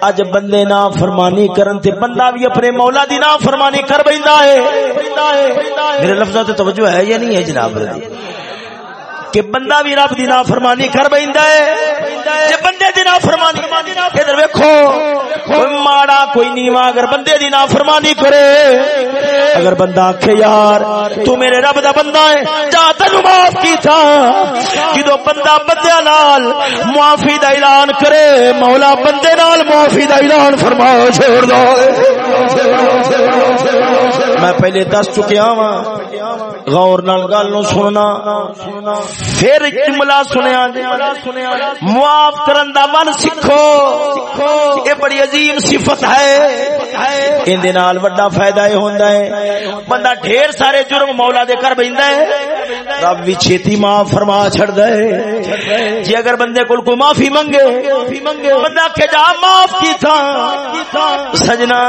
اج بندے نا فرمانی کرن تے بندہ بھی اپنے مولا دی نا فرمانی کر بیندا ہے۔ میرے لفظاں تے توجہ ہے یا نہیں ہے جناب؟ رضی کہ بندہ بھی رب دی نافرمانی کر بیندا ہے۔ جے بندے دی نافرمانی ادھر ویکھو، کوئی ماڑا کوئی نیواں اگر بندے دی نافرمانی کرے، اگر بندہ آکھے، یار، تو میرے رب دا بندہ ہے، جا تینو معاف کیتا۔ جدو بندہ بندے نال معافی دا اعلان کرے، مولا بندے نال معافی دا اعلان فرماؤ چھوڑ دو۔ میں پہلے دس چکیا وا غور نال گل نو سننا۔ پھر جملہ سنیا معاف کرن دا من سکھو یہ بڑی عظیم صفت ہے۔ ان دے نال بڑا فائدہ ہوندا ہے۔ بندہ ڈھیر سارے جرم مولا دے کر بیندا ہے۔ رب بھی چھتی معاف فرما چھڑ دے جی اگر بندے کو کوئی معافی منگے، بندہ کہ جا، معاف کی تھا سجنا،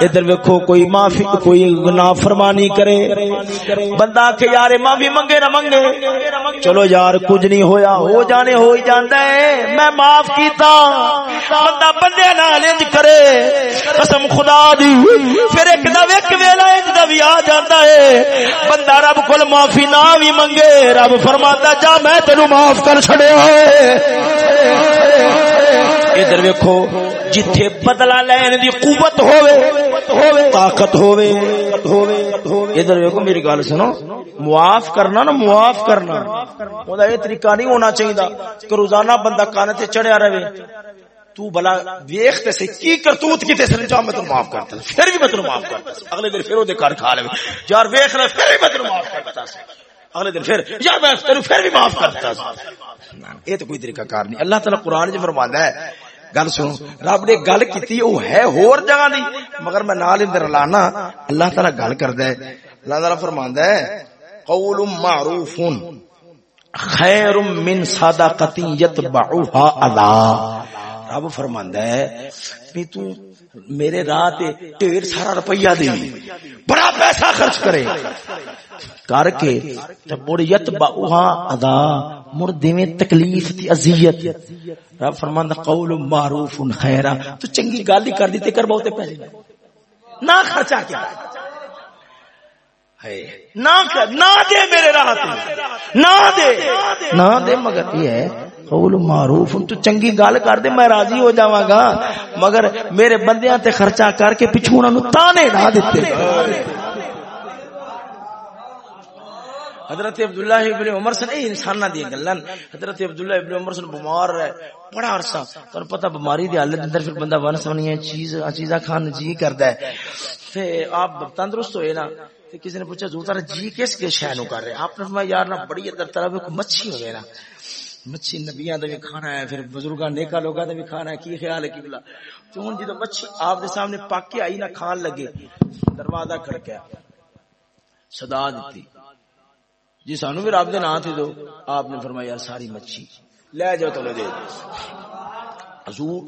ادھر ویکھو، کوئی معافی، کوئی گناہ فرمانی کرے۔ بندہ کہ یار معافی منگے نہ منگے۔ چلو یار، کچھ نہیں ہویا، ہو جانے، ہو ہی جاندا ہے۔ میں معاف کیتا۔ بندہ بندے نال انج کرے۔ قسم خدا دی۔ پھر ایک دا ویک ویلا انج دا بھی آ جاندا ہے۔ بندہ رب کول معافی نہ بھی منگے۔ رب فرماتا جا، میں تینو معاف کر چھڑیا ہے۔ ادھر ویکھو۔ جتھے بدلہ لین دی قوت ہووے، طاقت ہووے، ادھر ویکھو میری گل سنو، معاف کرنا نا، معاف کرنا۔ اوندا یہ طریقہ نہیں ہونا چاہیے کہ روزانہ بندہ کان تے چڑھیا رہے۔ تو بلا ویخ تے سے کی کرتوت کیتے سن، جا میں تو معاف کرتا پھر بھی میں تو معاف کرتا اگلے دن پھر او دے کر کھا لے۔ یار ویکھ لے، پھر بھی میں تو معاف کرتا اگلے دن پھر، یار میں تینوں پھر بھی معاف کرتا یہ تو کوئی طریقہ کار نہیں۔ اللہ تعالی قرآن چ فرماندا ہے گل سنو، رب نے گل کیتی، او ہے ہور جگہ دی۔ مگر میں نال اندر لانا، اللہ تعالی گل کردا ہے۔ اللہ تعالی فرماندا ہے، قول معروف، خیر من صدقه يتبعها اذى رب فرماندا ہے، بھی تو میرے راہ تے ڈھیر سارا روپیہ دے۔ بڑا پیسہ خرچ کرے۔ کر کے تے مڑ یت باوہا ادا مڑ تکلیف تے اذیت۔ رب فرماندا قول معروف خیرا تو چنگی گل ہی کر دی تے کر بہتے پیسے نہ خرچا کیا۔ نہ نہ دے میرے راہ نہ دے۔ نہ دے مگر یہ ہے، قول معروف۔ تو چنگی گل کر دے، میں راضی ہو جاواں گا۔ مگر میرے بندیاں تے خرچہ کر کے پچھو انہاں نو تانے نہ دتے حضرت عبداللہ ابن عمر سے نہیں انسان دی گلن۔ حضرت عبداللہ ابن عمر سے بیمار رہے بڑا عرصہ۔ تانوں پتہ بیماری دی حالت اندر پھر بندہ ون سونی چیز، چیزاں کھان جی کردا ہے۔ تے آپ تندرست ہوئے نا، تے کسی نے پوچھا جو تارا جی کس کے شے نو کر رہے آپ نے فرمایا، یار نا، بڑی اندر طرف کوئی مچھی ہوے نا۔ مچھی نبیاں دا بھی کھانا ہے، پھر بزرگاں نیکا لوگاں دا بھی کھانا ہے، کی خیال ہے قبلہ تو ہن جدوں مچھی آپ دے سامنے پاک کے آئی نا، کھان لگے، دروازہ کھڑکیا۔ صدا دتی۔ جی سانو بھی رب دے نام دو۔ آپ نے فرمایا ساری مچھی۔ لے جاؤ تو لے دے حضور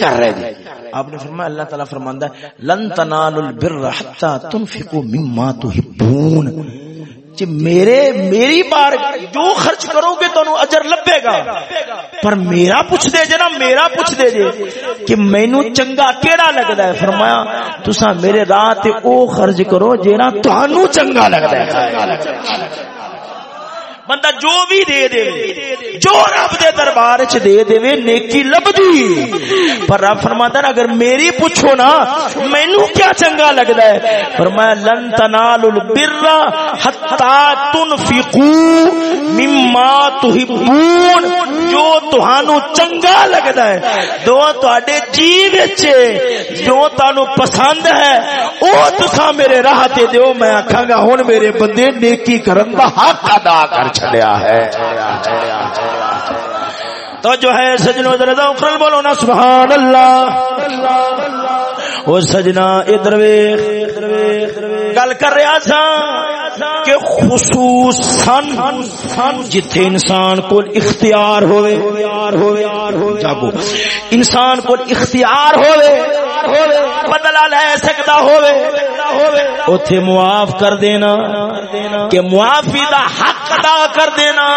کر رہے تھے آپ نے فرمایا، اللہ ہے، لن تنالوا البر تنفقوا مما تحبون۔ جی، میرے، میری بار جو خرچ کرو گے تو اجر لبے گا۔ پر میرا پوچھ دے جے نا، میرا پوچھ دے جے کہ مینو چنگا کیڑا لگدا ہے؟ فرمایا، تساں میرے راہ تے او خرچ کرو جے نا تانوں چنگا لگدا ہے۔ بندہ جو بھی دے دے، جو رب دے دربار چ دے دے، نیکی لبدی۔ پر رب فرماتا ہے اگر میری پوچھو نا مینو کیا چنگا لگدا ہے؟ فرمایا لن تنالوا البر حتا تنفقوا مما تحبون۔ جو تہانوں چنگا لگدا ہے دو تواڈے جی وچ جو تانوں پسند ہے، او تساں میرے راہ تے دیو، میں آکھاں گا، ہن میرے بندے، نیکی کرن دا حق ادا کر۔ چھڑیا ہے۔ تو جو ہے سجنوں ذرا اخرل بولو نا سبحان اللہ وہ سجنا، ادھر گل کر رہا تھا کہ خصوصاً جتھے انسان کو اختیار ہوئے جاگو۔ انسان کو اختیار ہوئے بدلا لے سکتا ہوئے اتے معاف کر دینا، کہ معافی دا حق ادا کر دینا۔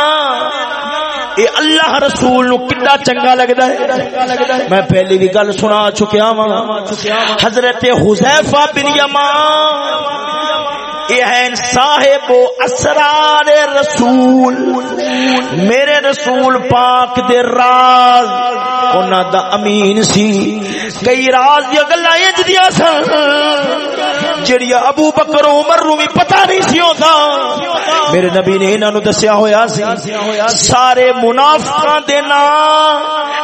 اے اللہ رسول نو کڈا چنگا لگدا ہے۔ میں پہلی بھی گل سنا چکیا ہاں حضرت حذیفہ بن یمان یہ ہے صاحب و اسرار رسول۔ میرے رسول پاک دے راز، انہاں دا امین سی۔ کئی راز دی گلاں انج دیاں سن۔ جڑی ابو بکر عمر نو بھی پتہ نہیں سی ہوندا۔ میرے نبی نے انہاں نو دسیا ہویا سی، سارے منافقاں دے نام،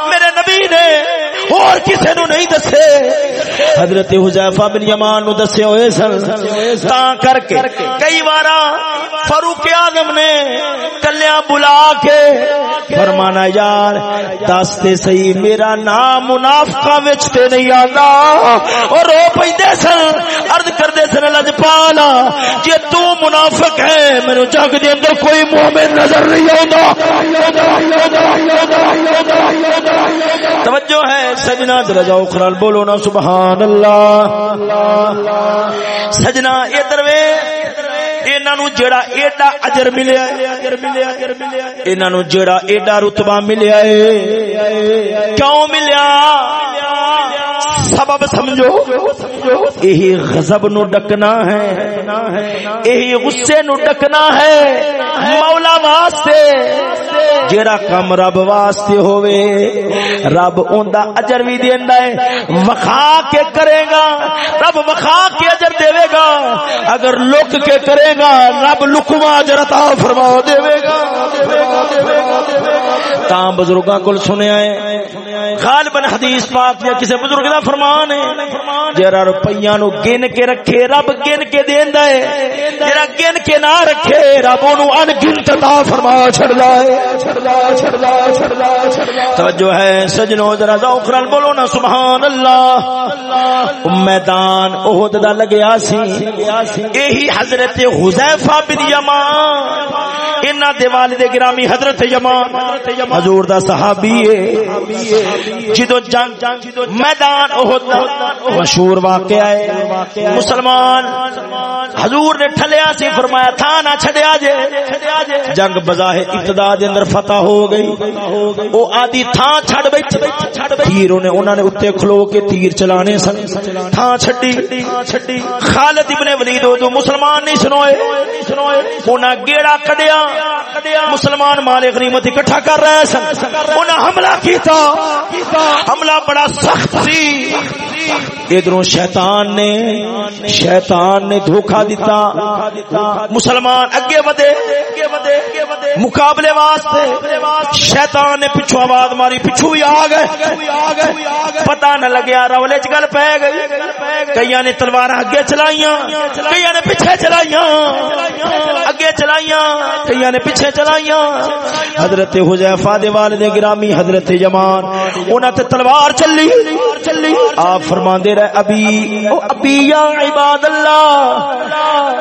میرے نبی نے اور کسے نو نہیں دسے۔ حضرت حذیفہ بن یمان نو دسے ہوئے سن۔ تا کر کے کئی بار فاروق اعظم نے کلیا بلا کے فرمانا، یار دستے صحیح، میرا نام منافقہ وچ تے نہیں آندا۔ اور رو پیندے سن، عرض کردے سن لجپالا جے تو منافق ہے، میرے جگ دے اندر کوئی مومن نظر نہیں آندا۔ توجہ ہے سجنا درجہ اخرال بولو نا سبحان اللہ سجنا یہ دروے جڑا ایڈا اجر ملیا انہوں جڑا ایڈا رتبہ ملیا ہے۔ کیوں ملیا؟ سبب سمجھو یہی غضب نو ڈکنا ہے یہی غصے نو ڈکنا ہے، مولا واسطے۔ جیڑا کم رب واسطے ہوئے رب اوندا اجر بھی دیندا ہے وخا کے کرے گا، رب وخا کے اجر دے گا، اگر لک کے کرے گا، رب لکما اجر عطا فرما دے گا۔ تا بزرگاں کول سنیا ہے۔ غالباً حدیث پاک یا کسی بزرگ دا فرمان ہے۔ جرا روپیہ نو گن کے رکھے، رب گن کے دیندا ہے۔ جرا گن کے نہ رکھے، رب اونوں ان گنت عطا فرما چھڑدا ہے۔ چھڑدا چھڑدا چھڑدا توجہ ہے سجنو ذرا ذوق نال بولو نا سبحان اللہ میدان احد دا لگیا سی۔ یہی حضرت حذیفہ بن یمان۔ انہاں دے والد گرامی حضرت یمان۔ حضور دا صحابی ہے۔ جدو جنگ میدان احد مشہور واقعہ ہے۔ مسلمان، حضور نے ٹھلیا سی، فرمایا تھا نہ چھڈیا جے۔ جنگ بظاہر ابتدا دے اندر فتح ہو گئی۔ او آدی تھا چھڑ بیٹھے تیر انہیں انہوں نے اتنے کھلو کے تیر چلانے سن۔ تھا چھڑی خالد ابن ولید دو مسلمان نہیں سنوئے۔ انہاں گیڑا کڈیا۔ مسلمان مال غنیمت اکٹھا کر رہے سن انہاں حملہ کیتا، حملہ بڑا سخت سی۔ ادھر شیطان نے شیطان نے دھوکا دیتا۔ مسلمان اگے ودے، مقابلے واسطے۔ شیطان نے پچھو آواز ماری پچھو ہی آ گئے۔ پتا نہ لگیا رولے چ گل پی گئی۔ کئی نے تلوار اگے چلائیاں کئی نے پیچھے چلائیاں۔ اگے چلائیاں کئی نے پیچھے چلائیاں۔ حضرت حذیفہ دے والد گرامی حضرت جمان انہاں تے تلوار چلی۔ آپ فرماندے رہے ابھی او ابھی یا عباد اللہ۔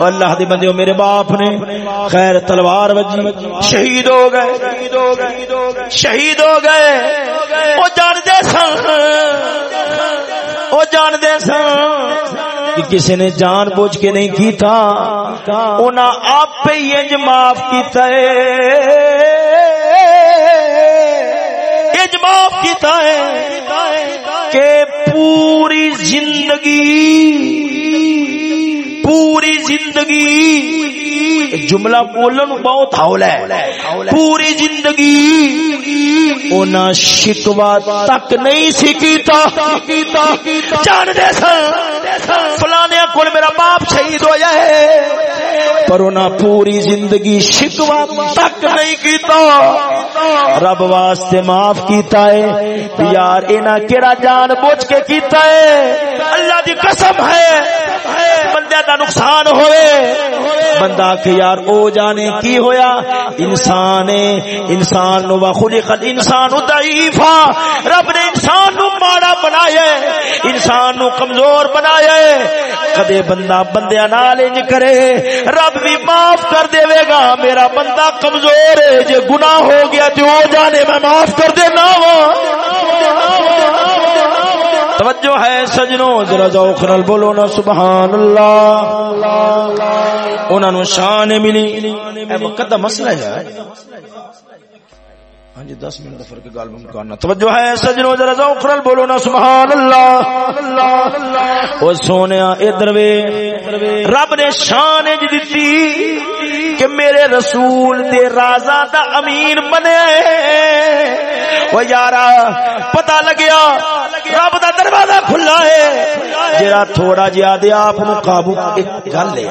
اللہ دے بندیو میرے باپ نے۔ خیر، تلوار وجی۔ شہید ہو گئے۔ شہید ہو گئے۔ وہ جانتے سن۔ وہ جانتے سن۔ کہ کسی نے جان بوجھ کے نہیں کی تھا انہیں آپ پہ انج معاف کیتا ہے۔ انج معاف کیتا ہے کہ پوری زندگی پوری زندگی جملہ بولن بہت ہول ہے۔ پوری زندگی اونا شکوا تک نہیں سکیتا جان دے سن۔ فلانے کل میرا باپ شہید ہو جائے پر اونا پوری زندگی شکوا تک نہیں کیتا۔ رب واسطے معاف کیتا ہے۔ یار اینا کیڑا جان بوجھ کے کیتا ہے؟ اللہ دی قسم ہے۔ بندے دا نقصان ہوئے۔ بندہ کہ یار، او جانے کی ہویا؟ انسان انسان نو خلق الانسان ضعیفا رب نے انسان نو ماڑا بنایا انسان نو کمزور بنایا کدے بندہ، بندیاں نال انج کرے۔ رب بھی معاف کر دے گا، میرا بندہ کمزور ہے، جے گناہ ہو گیا تے او جانے، میں معاف کر دینا وا۔ توجہ ہے سجنوں، ذرا ذوق نال بولو نا، سبحان اللہ۔ انہاں نو شان ملی۔ اے وقت دا مسئلہ ہے۔ ہاں جی دس منٹ فرق گل مکانا توجہ ہے، سجنوں، ذرا ذوق نال بولو نا، سبحان اللہ۔ او سونیا، ادھر وے۔ رب نے شان اج دتی کہ میرے رسول دے رازا دا امین بنیا بنے او یارا، پتہ لگیا، رب دا دروازہ کھلا ہے۔ جڑا تھوڑا جہا دے آپ نو قابو، ایک گل ہے۔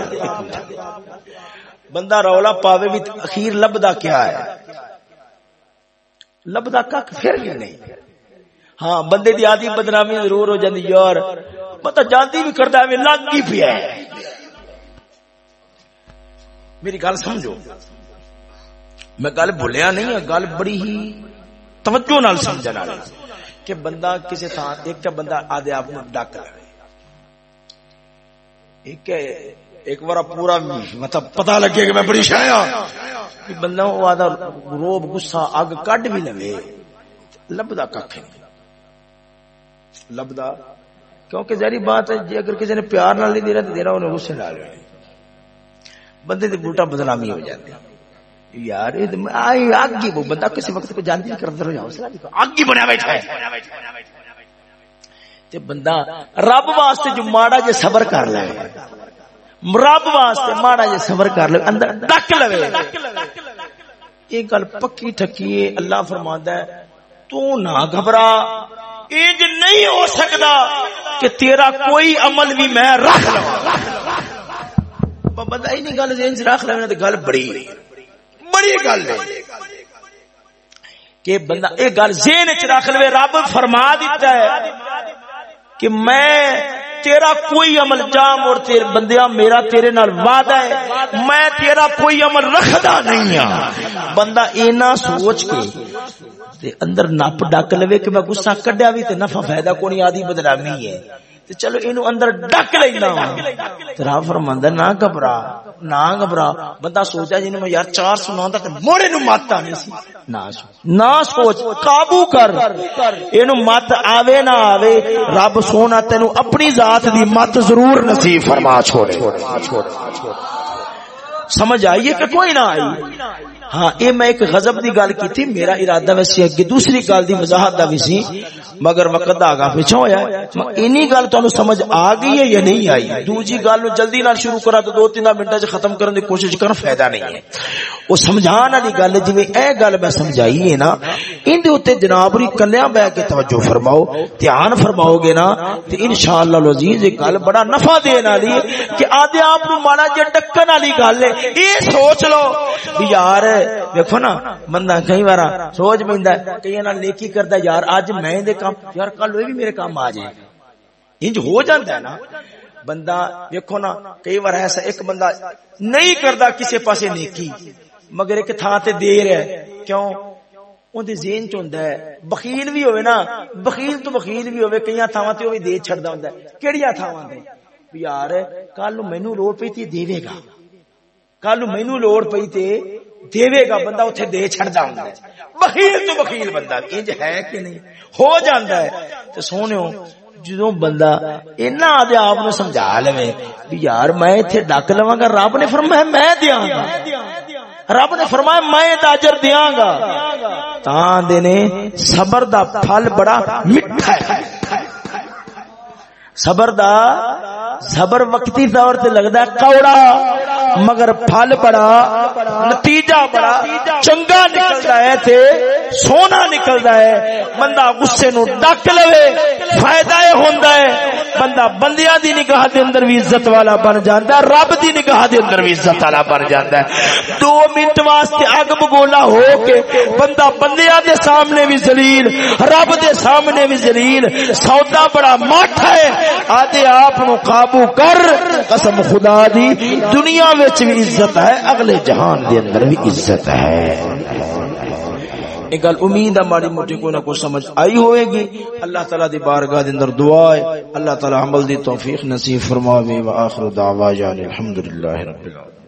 بندہ رولا پاوے بھی، اخیر لبدا کیا ہے؟ لبدا کک پھر بھی نہیں۔ ہاں بندے دی آدھی بدنامی ضرور ہو جاندی یار پتہ جانتی بھی کردا ہے لگ کی پیا ہے۔ میری گل سمجھو۔ میں گل بھولیا نہیں ہوں گل بڑی ہی توجہ نال سمجھن والی کہ بندہ کسی تھان ایک بندہ آدھے آپ ڈک لے ایک ایک بار پورا مطلب پتا لگے کہ میں بڑی شایا ہاں۔ بندہ وہ آدھا روب گسا اگ کڈ بھی لوے لبدا کھ لبدا، کیونکہ ظاہری بات ہے جی اگر کسی نے پیار نال نہیں دینا تو دینا انہیں غصے ڈال بندے دی بوٹا بدنامی ہو جاتی یار اگ ہی وہ بندہ کسی وقت کو جانتی نہیں کرتا رہو اگ ہی بنیا بیٹھا ہے۔ بندہ رب واسطے جو ماڑا جے صبر کر لے۔ رب واسطے ماڑا جے صبر کر لے، اندر ڈک لے یہ گل پکی ٹکی ہے اللہ فرماندا ہے، تو نہ گھبرا۔ انج نہیں ہو سکتا کہ تیرا کوئی عمل بھی میں رکھ لوں۔ بندہ ہی نہیں، گل ذہن چ رکھ لینا تو گل بڑی بڑی گل ہے۔ کہ بندہ، یہ گل ذہن چ رکھ لے رب فرما دیتا ہے کہ میں تیرا کوئی عمل جام اور تیر بندیا میرا تیرے نال وعدہ ہے، میں تیرا کوئی عمل رکھدا نہیں ہاں۔ بندہ اینا سوچ کے تے اندر نپ ڈک لوے کہ میں غصہ کڈیا بھی تے نفع فائدہ کونی آدھی بدنامی ہے۔ تے چلو اینو اندر ڈک لینا تیرا فرماندا نہ گھبرا نہ گھبرا۔ بندہ سوچا جن میں یار چار سناوندا تے موڑے نو مات آنی سی۔ نہ نہ سوچ، قابو کر۔ اینو مت آوے نہ آوے، رب سونا تینو اپنی ذات دی مت ضرور نصیب فرما چھوڑے۔ سمجھ آئیے کہ کوئی نہ آئی؟ ہاں اے میں ایک غضب دی گل کی تھی، میرا ارادہ ویسے اگے دوسری گل دی وضاحت دا وی سی، مگر وقت دا آگا پیچھے ہویا ہے۔ اینی گل تانوں سمجھ آ گئی ہے یا نہیں آئی؟ دوجی گل نو جلدی نال شروع کرا تو دو تین منٹاں وچ ختم کرن دی کوشش کرن، فائدہ نہیں ہے۔ او سمجھان والی گل جویں اے گل میں سمجھائی ہے نا این دے اوتے جناب ری کلیاں بیٹھ کے توجہ فرماؤ، دھیان فرماؤ گے نا، تے انشاءاللہ العزیز یہ گل بڑا نفع دین والی ہے کہ آدھے آپ نو ماڑا جے ڈکن والی گل ہے اے سوچ لو۔ یار دیکھو نا، بندہ کئی بار سوچ پیندا کئی نال نیکی کردا یار اج میں دے کام، یار کل بھی میرے کام آ جائے۔ انج ہو جاتا ہے نا، بندہ دیکھو نا، کئی بار ایسا ایک بندہ نہیں کردا کسی پاسے نیکی، مگر ایک تھان تے دے رہا ہے۔ کیوں؟ اون ذہن چ ہوندا ہے، بخیل بھی ہوے نا، بخیل تو بخیل بھی ہوے کئی تھاواں تے او بھی دے چھڑدا ہوندا ہے۔ کیڑیاں تھاواں تے یار، کل مینوں لوڑ پئی تے دیوے گا۔ کل مینوں لوڑ پئی تے دیوے گا بندہ اتنے دے چڑھتا ہوں بخیل تو بخیل بندہ، انج ہے کہ نہیں؟ ہو جاتا ہے۔ تو سونے جدو بندہ اینا آدھے آپ نے سمجھا لے بھی یار میں اتنے ڈک لوا گا، رب نے فرمایا میں دیا گا۔ رب نے فرمایا میں تاجر دیا گا۔ تا دینے صبر دا پھل بڑا مٹھا ہے۔ صبر دا صبر وقتی طور تے لگدا ہے کوڑا، مگر پھل بڑا، نتیجہ بڑا، چنگا نکلدا ہے تے سونا نکلدا ہے۔ بندہ غصے نو ڈک لوے، فائدہ اے ہوندا ہے۔ بندہ بندیاں دی نگاہ دے اندر بھی عزت والا بن جاندا ہے، رب دی نگاہ دے اندر بھی عزت والا بن جاندا ہے۔ دو منٹ واسطے اگ بگولا ہو کے بندہ بندیاں دے سامنے بھی ذلیل، رب دے سامنے بھی ذلیل، سودا بڑا مٹھ ہے۔ آدھے آپ نو قابو کر. قسم خدا دی، دنیا وچ بھی عزت ہے، اگلے جہان دے اندر بھی عزت ہے. ایک گل امید ہے ماڑی موٹی، کوئی نہ کوئی سمجھ آئی ہوئے گی. اللہ تعالی دی بارگاہ دے اندر دعا ہے. اللہ تعالی عمل دی توفیق نصیب فرماوے واخر دعوانا الحمدللہ رب العالمین.